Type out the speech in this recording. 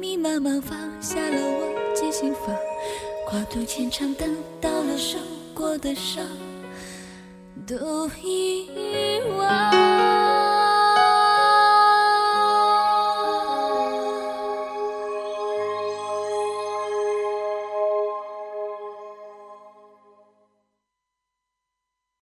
密密麻麻放下了，我记心房，跨度千肠，等到了受过的伤，都遗忘。